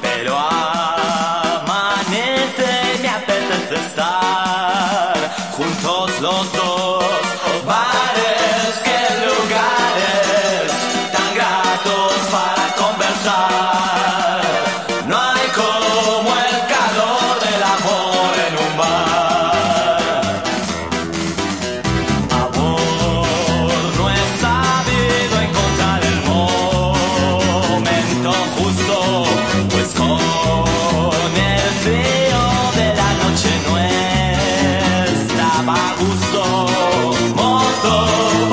pero amanece me apetece estar juntos los dos. moto, moto.